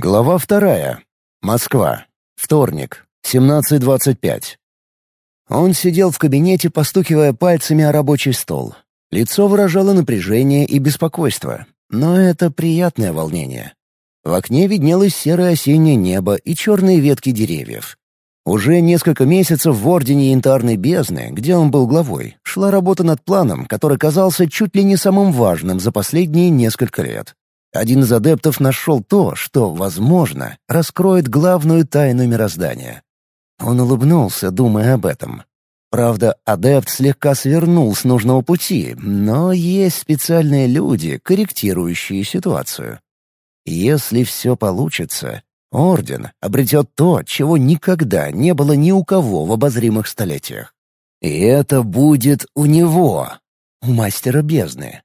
Глава вторая. Москва. Вторник. 17.25. Он сидел в кабинете, постукивая пальцами о рабочий стол. Лицо выражало напряжение и беспокойство, но это приятное волнение. В окне виднелось серое осеннее небо и черные ветки деревьев. Уже несколько месяцев в Ордене Янтарной Бездны, где он был главой, шла работа над планом, который казался чуть ли не самым важным за последние несколько лет. Один из адептов нашел то, что, возможно, раскроет главную тайну мироздания. Он улыбнулся, думая об этом. Правда, адепт слегка свернул с нужного пути, но есть специальные люди, корректирующие ситуацию. Если все получится, Орден обретет то, чего никогда не было ни у кого в обозримых столетиях. И это будет у него, у мастера бездны.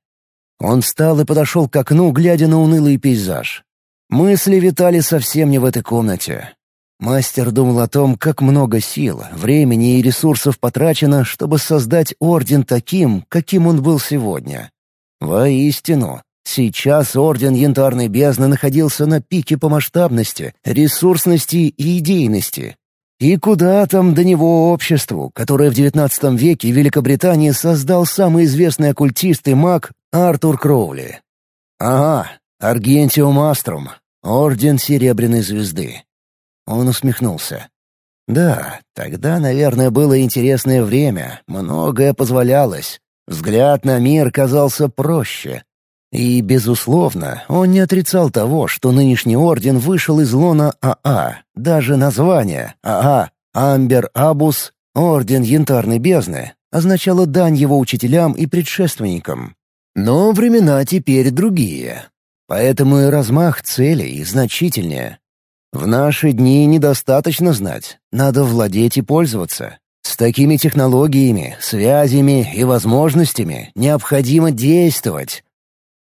Он встал и подошел к окну, глядя на унылый пейзаж. Мысли витали совсем не в этой комнате. Мастер думал о том, как много сил, времени и ресурсов потрачено, чтобы создать Орден таким, каким он был сегодня. Воистину, сейчас Орден Янтарной Бездны находился на пике по масштабности, ресурсности и идейности. И куда там до него обществу, которое в XIX веке Великобритании создал самый известный оккультист и маг Артур Кроули. Ага, Аргентиум Аструм, Орден Серебряной Звезды. Он усмехнулся. Да, тогда, наверное, было интересное время, многое позволялось. Взгляд на мир казался проще. И, безусловно, он не отрицал того, что нынешний орден вышел из лона АА. Даже название АА «Амбер Абус» Орден Янтарной Бездны означало дань его учителям и предшественникам. Но времена теперь другие. Поэтому и размах целей значительнее. В наши дни недостаточно знать, надо владеть и пользоваться. С такими технологиями, связями и возможностями необходимо действовать.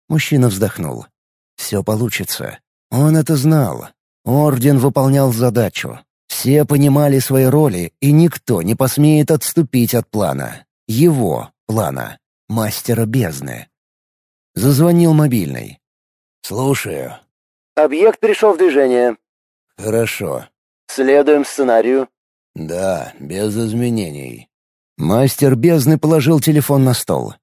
Мужчина вздохнул. Все получится. Он это знал. Орден выполнял задачу. Все понимали свои роли, и никто не посмеет отступить от плана. Его плана. Мастера бездны. Зазвонил мобильный. «Слушаю». «Объект пришел в движение». «Хорошо». «Следуем сценарию». «Да, без изменений». Мастер бездны положил телефон на стол.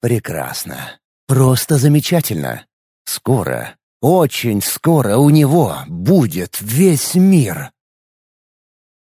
«Прекрасно. Просто замечательно. Скоро, очень скоро у него будет весь мир».